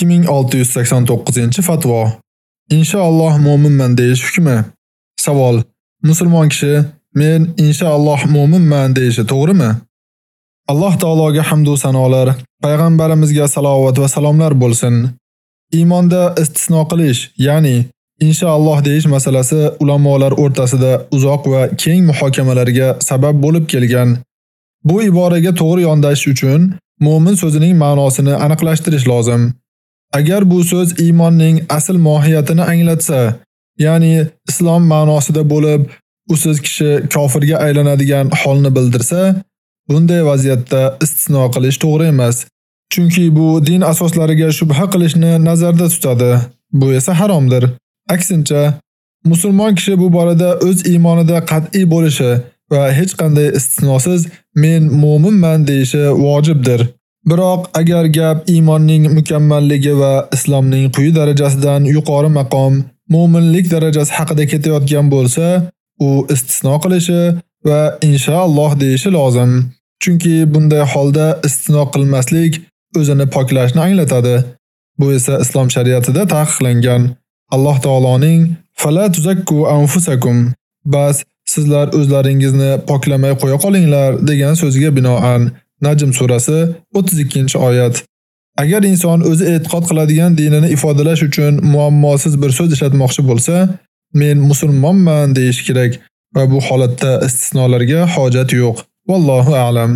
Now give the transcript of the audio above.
2689-fatvo. Inshaalloh mo'minman deyish hukmi. Savol: Musulmon kishi men inshaalloh mo'minman deyishi to'g'rimi? Alloh taologa hamd va sanolar, payg'ambarimizga salovat va salomlar bo'lsin. Iymonda istisno qilish, ya'ni inshaalloh deyish masalasi ulamolar o'rtasida uzoq va keng muhokamalarga sabab bo'lib kelgan. Bu iboraga to'g'ri yondashish uchun mo'min so'zining ma'nosini aniqlashtirish lozim. Agar bu so'z iymonning asl mohiyatini anglatsa, ya'ni islom ma'nosida bo'lib, usiz kishi kofirga aylanadigan holni bildirsa, bunday vaziyatda istisno qilish to'g'ri emas. Chunki bu din asoslariga shubha qilishni nazarda tutadi. Bu esa haromdir. Aksincha, musulmon kishi bu borada o'z iymonida qat'iy bo'lishi va hech qanday istisnosiz men mu'minman deyishi vojibdir. Biroq agar gap iymonning mukammalligi va islomning quyi darajasidan yuqori maqom mu'minlik darajasi haqida ketayotgan bo'lsa, u istisno qilishi va inshaalloh deyishi lozim. Chunki bunday holda istisno qilmaslik o'zini poklashni anglatadi. Bu esa islom shariatida taqiqlangan. Alloh taoloning "Fala tuzakku anfusakum" bas sizlar o'zlaringizni poklamay qo'ya qolinglar degan so'ziga binoan Najm surasi 32-oyat. Agar inson o'zi e'tiqod qiladigan dinini ifodalash uchun muammosiz bir so'z ishlatmoqchi bo'lsa, men musulmonman deyish kerak va bu holatda istisnolarga hojat yo'q. Vallohu a'lam.